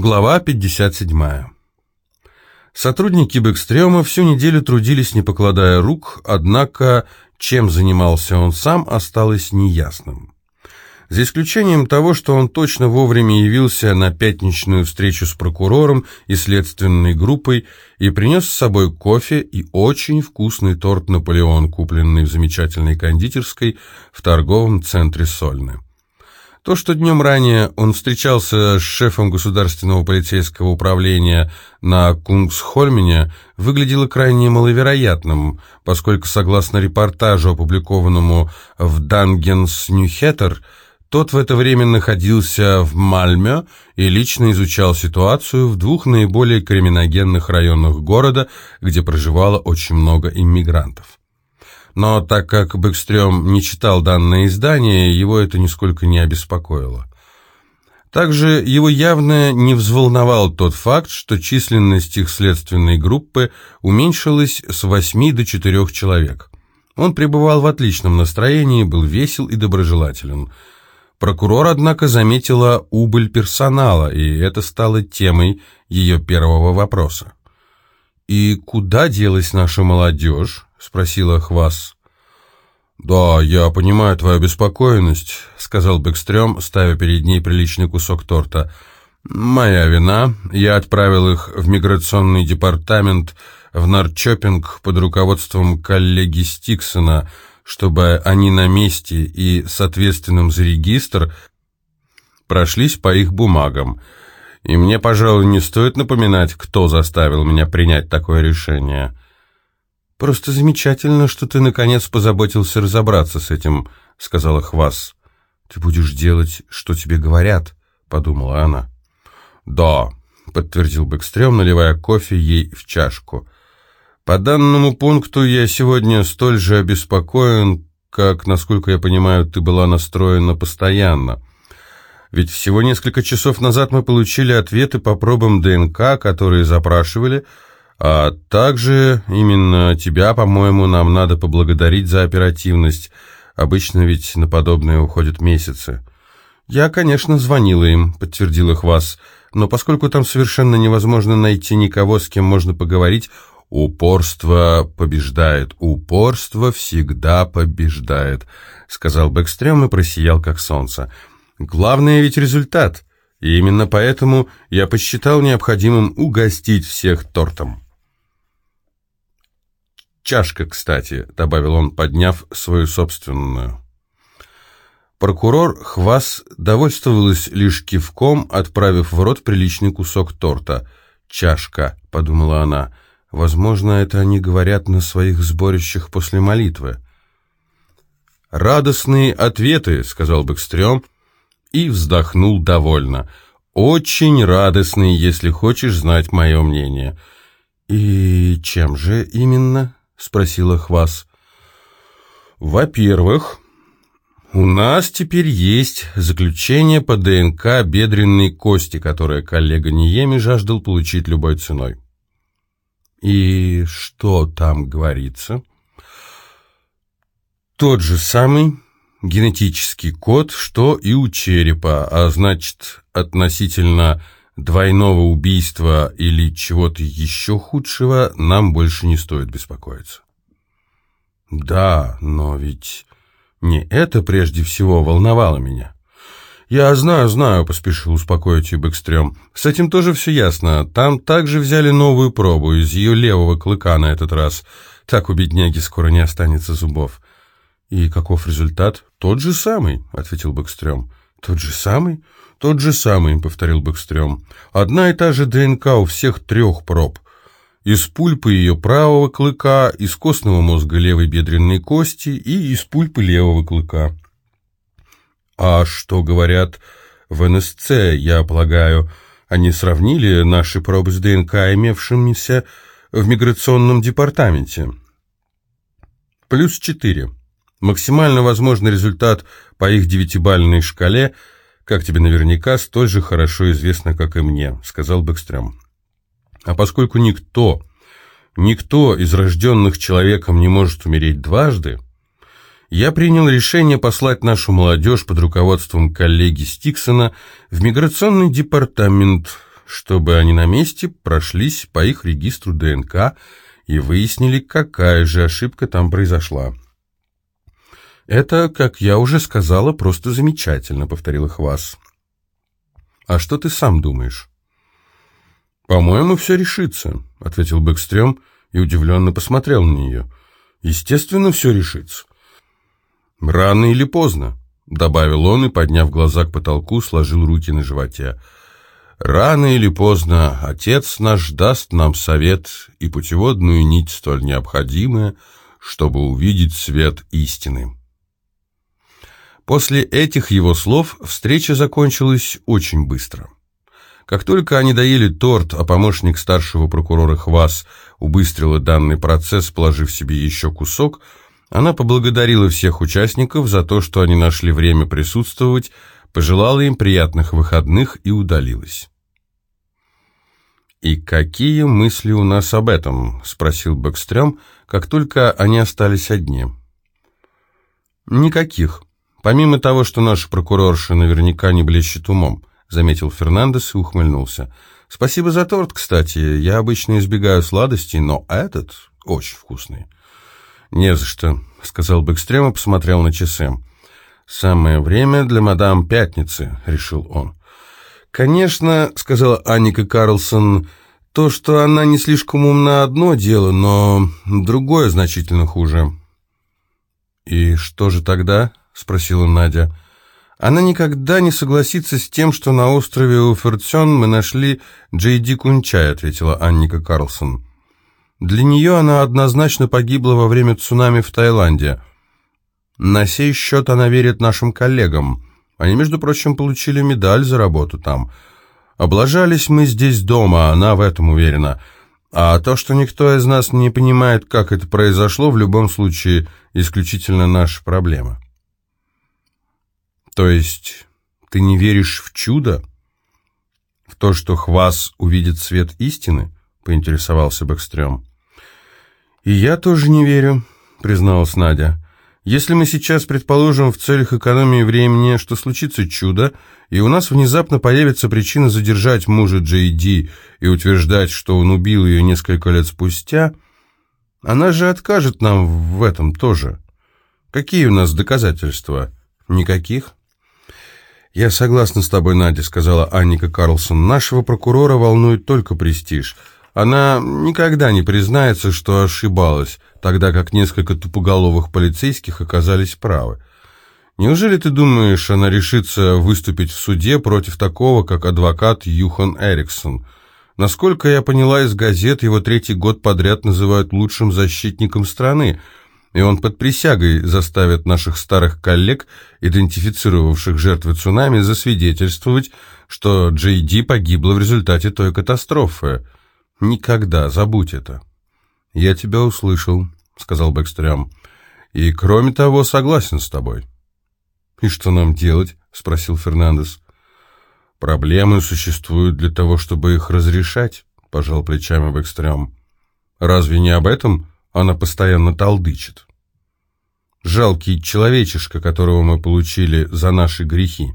Глава 57. Сотрудники Бэкстрёма всю неделю трудились, не покладая рук, однако чем занимался он сам, осталось неясным. За исключением того, что он точно вовремя явился на пятничную встречу с прокурором и следственной группой и принес с собой кофе и очень вкусный торт «Наполеон», купленный в замечательной кондитерской в торговом центре Сольны. То, что днем ранее он встречался с шефом государственного полицейского управления на Кунгсхольмене, выглядело крайне маловероятным, поскольку, согласно репортажу, опубликованному в Дангенс Ньюхеттер, тот в это время находился в Мальме и лично изучал ситуацию в двух наиболее криминогенных районах города, где проживало очень много иммигрантов. Но так как Бэкстрём не читал данное издание, его это нисколько не обеспокоило. Также его явно не взволновал тот факт, что численность их следственной группы уменьшилась с восьми до четырех человек. Он пребывал в отличном настроении, был весел и доброжелателен. Прокурор, однако, заметила убыль персонала, и это стало темой ее первого вопроса. «И куда делась наша молодежь?» — спросила Хвас. «Да, я понимаю твою обеспокоенность», — сказал Бэкстрём, ставя перед ней приличный кусок торта. «Моя вина. Я отправил их в миграционный департамент в Нарчопинг под руководством коллеги Стиксона, чтобы они на месте и с ответственным за регистр прошлись по их бумагам. И мне, пожалуй, не стоит напоминать, кто заставил меня принять такое решение». «Просто замечательно, что ты, наконец, позаботился разобраться с этим», — сказала Хвас. «Ты будешь делать, что тебе говорят», — подумала она. «Да», — подтвердил Бэкстрём, наливая кофе ей в чашку. «По данному пункту я сегодня столь же обеспокоен, как, насколько я понимаю, ты была настроена постоянно. Ведь всего несколько часов назад мы получили ответы по пробам ДНК, которые запрашивали, — а также именно тебя, по-моему, нам надо поблагодарить за оперативность. Обычно ведь на подобное уходят месяцы. Я, конечно, звонила им, подтвердила Хвас, но поскольку там совершенно невозможно найти никого, с кем можно поговорить, упорство побеждает, упорство всегда побеждает, сказал Бэкстрём и просиял как солнце. Главное ведь результат. И именно поэтому я посчитал необходимым угостить всех тортом. Чашка, кстати», — добавил он, подняв свою собственную. Прокурор Хвас довольствовалась лишь кивком, отправив в рот приличный кусок торта. «Чашка», — подумала она, — «возможно, это они говорят на своих сборищах после молитвы». «Радостные ответы», — сказал Бэкстрём, и вздохнул довольно. «Очень радостные, если хочешь знать мое мнение». «И чем же именно?» — спросила Хвас. «Во-первых, у нас теперь есть заключение по ДНК бедренной кости, которое коллега Ниеми жаждал получить любой ценой». «И что там говорится?» «Тот же самый генетический код, что и у черепа, а значит, относительно двойного убийства или чего-то еще худшего нам больше не стоит беспокоиться. Да, но ведь не это прежде всего волновало меня. «Я знаю, знаю», — поспешил успокоить ее Бэкстрём. «С этим тоже все ясно. Там также взяли новую пробу из ее левого клыка на этот раз. Так у бедняги скоро не останется зубов». «И каков результат?» «Тот же самый», — ответил Бэкстрём. «Тот же самый?» «Тот же самый», — повторил Бэкстрём. «Одна и та же ДНК у всех трех проб. Из пульпы ее правого клыка, из костного мозга левой бедренной кости и из пульпы левого клыка». «А что говорят в НСЦ, я полагаю?» Они сравнили наши пробы с ДНК, имевшимися в миграционном департаменте. Плюс четыре. Максимально возможный результат по их девятибальной шкале – как тебе наверняка столь же хорошо известно, как и мне», — сказал Бэкстрём. «А поскольку никто, никто из рожденных человеком не может умереть дважды, я принял решение послать нашу молодежь под руководством коллеги Стиксона в миграционный департамент, чтобы они на месте прошлись по их регистру ДНК и выяснили, какая же ошибка там произошла. «Это, как я уже сказала, просто замечательно», — повторила Хвас. «А что ты сам думаешь?» «По-моему, все решится», — ответил Бэкстрём и удивленно посмотрел на нее. «Естественно, все решится». «Рано или поздно», — добавил он и, подняв глаза к потолку, сложил руки на животе. «Рано или поздно отец наш даст нам совет и путеводную нить столь необходимая, чтобы увидеть свет истины». После этих его слов встреча закончилась очень быстро. Как только они доели торт, а помощник старшего прокурора Хвас убыстрила данный процесс, положив себе еще кусок, она поблагодарила всех участников за то, что они нашли время присутствовать, пожелала им приятных выходных и удалилась. «И какие мысли у нас об этом?» — спросил Бэкстрём, как только они остались одни. «Никаких», Помимо того, что наша прокурорша наверняка не блещет умом, заметил Фернандес и ухмыльнулся. Спасибо за торт, кстати. Я обычно избегаю сладостей, но этот очень вкусный. Не за что, сказал Бэкстрем и посмотрел на часы. Самое время для мадам Пятницы, решил он. Конечно, сказала Анника Карлсон, то, что она не слишком умна, одно дело, но другое значительно хуже. И что же тогда? — спросила Надя. «Она никогда не согласится с тем, что на острове Уфертсен мы нашли Джей Ди Кунчай», — ответила Анника Карлсон. «Для нее она однозначно погибла во время цунами в Таиланде. На сей счет она верит нашим коллегам. Они, между прочим, получили медаль за работу там. Облажались мы здесь дома, она в этом уверена». А то, что никто из нас не понимает, как это произошло, в любом случае исключительно наша проблема. То есть ты не веришь в чудо? В то, что Хвас увидит свет истины? Поинтересовался Бэкстрём. И я тоже не верю, призналась Надя. Если мы сейчас предположим в целях экономии времени, что случится чудо, и у нас внезапно появится причина задержать мужа Джей Ди и утверждать, что он убил ее несколько лет спустя, она же откажет нам в этом тоже. Какие у нас доказательства? Никаких? «Я согласна с тобой, Надя», — сказала Анника Карлсон. «Нашего прокурора волнует только престиж. Она никогда не признается, что ошибалась, тогда как несколько тупоголовых полицейских оказались правы. Неужели ты думаешь, она решится выступить в суде против такого, как адвокат Юхан Эриксон? Насколько я поняла из газет, его третий год подряд называют лучшим защитником страны» и он под присягой заставит наших старых коллег, идентифицировавших жертвы цунами, засвидетельствовать, что Джей Ди погибла в результате той катастрофы. Никогда, забудь это. «Я тебя услышал», — сказал Бэкстрям, — «и, кроме того, согласен с тобой». «И что нам делать?» — спросил Фернандес. «Проблемы существуют для того, чтобы их разрешать», — пожал плечами Бэкстрям. «Разве не об этом?» Она постоянно толдычит. Жалкий человечишка, которого мы получили за наши грехи.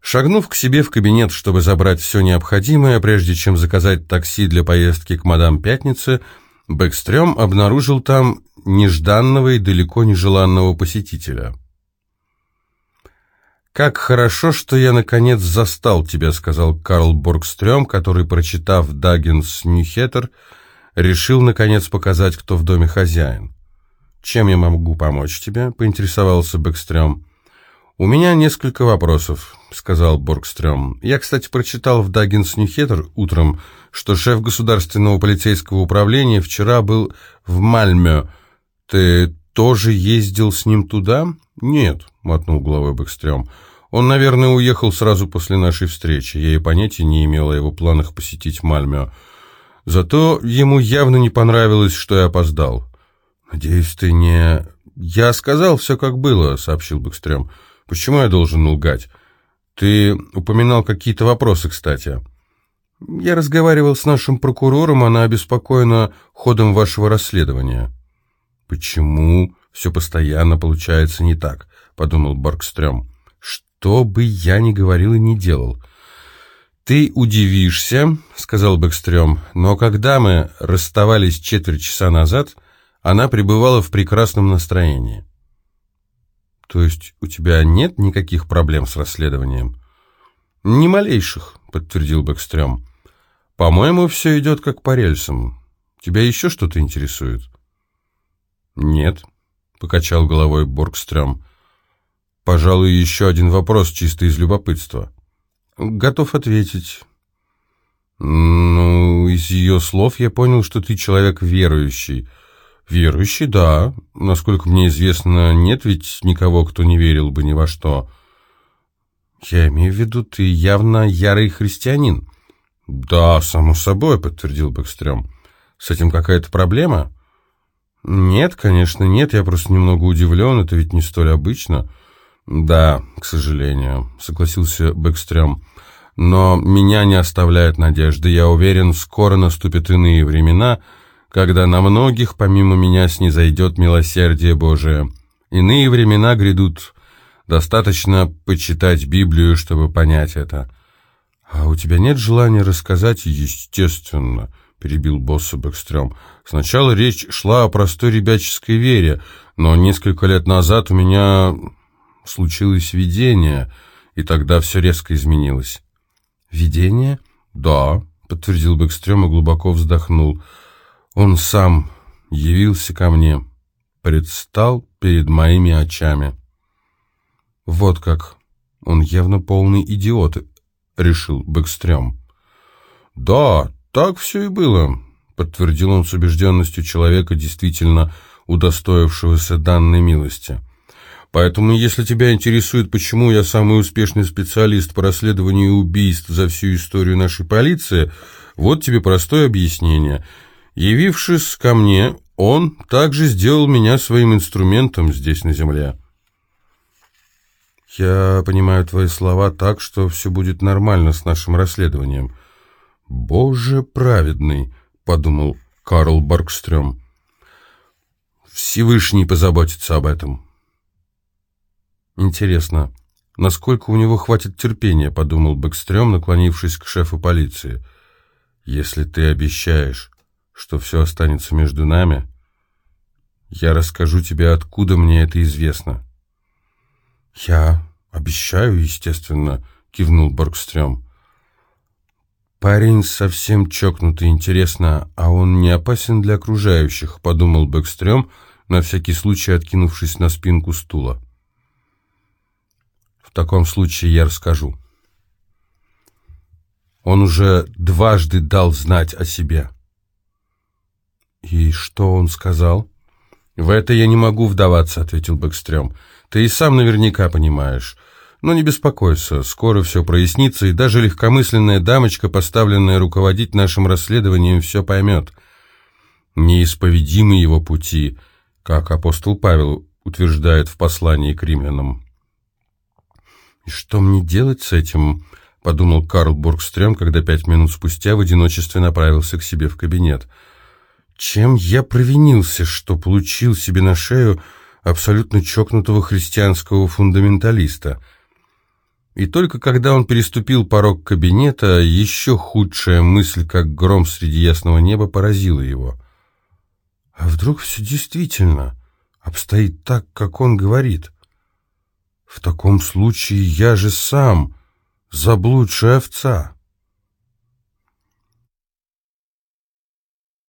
Шагнув к себе в кабинет, чтобы забрать все необходимое, прежде чем заказать такси для поездки к мадам Пятнице, Бэкстрём обнаружил там нежданного и далеко нежеланного посетителя. «Как хорошо, что я, наконец, застал тебя», — сказал Карл Боргстрём, который, прочитав «Даггинс Ньюхеттер», решил, наконец, показать, кто в доме хозяин. «Чем я могу помочь тебе?» — поинтересовался Бэкстрём. «У меня несколько вопросов», — сказал Боргстрём. «Я, кстати, прочитал в Даггинс Ньюхеттер утром, что шеф государственного полицейского управления вчера был в Мальме. Ты тоже ездил с ним туда?» «Нет», — мотнул головой Бэкстрём. «Он, наверное, уехал сразу после нашей встречи. Я и понятия не имел о его планах посетить Мальмё. Зато ему явно не понравилось, что я опоздал. «Надеюсь, ты не...» «Я сказал все, как было», — сообщил Бэкстрём. «Почему я должен лгать? Ты упоминал какие-то вопросы, кстати». «Я разговаривал с нашим прокурором, она обеспокоена ходом вашего расследования». «Почему все постоянно получается не так?» — подумал Баркстрём. «Что бы я ни говорил и ни делал». «Ты удивишься», — сказал Бэкстрём, «но когда мы расставались четверть часа назад, она пребывала в прекрасном настроении». «То есть у тебя нет никаких проблем с расследованием?» «Ни малейших», — подтвердил Бэкстрём. «По-моему, все идет как по рельсам. Тебя еще что-то интересует?» «Нет», — покачал головой Боргстрём. «Пожалуй, еще один вопрос чисто из любопытства». «Готов ответить». «Ну, из ее слов я понял, что ты человек верующий». «Верующий, да. Насколько мне известно, нет ведь никого, кто не верил бы ни во что». «Я имею в виду, ты явно ярый христианин». «Да, само собой», — подтвердил Бэкстрём. «С этим какая-то проблема?» «Нет, конечно, нет. Я просто немного удивлен. Это ведь не столь обычно». «Да, к сожалению», — согласился Бэкстрём. «Но меня не оставляет надежды. Я уверен, скоро наступят иные времена, когда на многих, помимо меня, снизойдет милосердие Божие. Иные времена грядут. Достаточно почитать Библию, чтобы понять это». «А у тебя нет желания рассказать?» «Естественно», — перебил босса Бэкстрём. «Сначала речь шла о простой ребяческой вере, но несколько лет назад у меня случилось видение, и тогда все резко изменилось». «Видение?» «Да», — подтвердил Бэкстрём и глубоко вздохнул. «Он сам явился ко мне, предстал перед моими очами». «Вот как! Он явно полный идиот», — решил Бэкстрём. «Да, так все и было», — подтвердил он с убежденностью человека, действительно удостоившегося данной милости. Поэтому, если тебя интересует, почему я самый успешный специалист по расследованию убийств за всю историю нашей полиции, вот тебе простое объяснение. Явившись ко мне, он также сделал меня своим инструментом здесь, на земле. Я понимаю твои слова так, что все будет нормально с нашим расследованием. Боже праведный, подумал Карл Баркстрём. Всевышний позаботится об этом. «Интересно, насколько у него хватит терпения?» — подумал Бэкстрём, наклонившись к шефу полиции. «Если ты обещаешь, что все останется между нами, я расскажу тебе, откуда мне это известно». «Я обещаю, естественно», — кивнул Боргстрём. «Парень совсем чокнутый, интересно, а он не опасен для окружающих?» — подумал Бэкстрём, на всякий случай откинувшись на спинку стула. В таком случае я расскажу. Он уже дважды дал знать о себе. «И что он сказал?» «В это я не могу вдаваться», — ответил Бэкстрём. «Ты и сам наверняка понимаешь. Но не беспокойся, скоро все прояснится, и даже легкомысленная дамочка, поставленная руководить нашим расследованием, все поймет. Неисповедимы его пути, как апостол Павел утверждает в послании к римлянам. «И что мне делать с этим?» — подумал Карл Бургстрём, когда пять минут спустя в одиночестве направился к себе в кабинет. «Чем я провинился, что получил себе на шею абсолютно чокнутого христианского фундаменталиста?» И только когда он переступил порог кабинета, еще худшая мысль, как гром среди ясного неба, поразила его. «А вдруг все действительно обстоит так, как он говорит?» В таком случае я же сам заблудшая овца.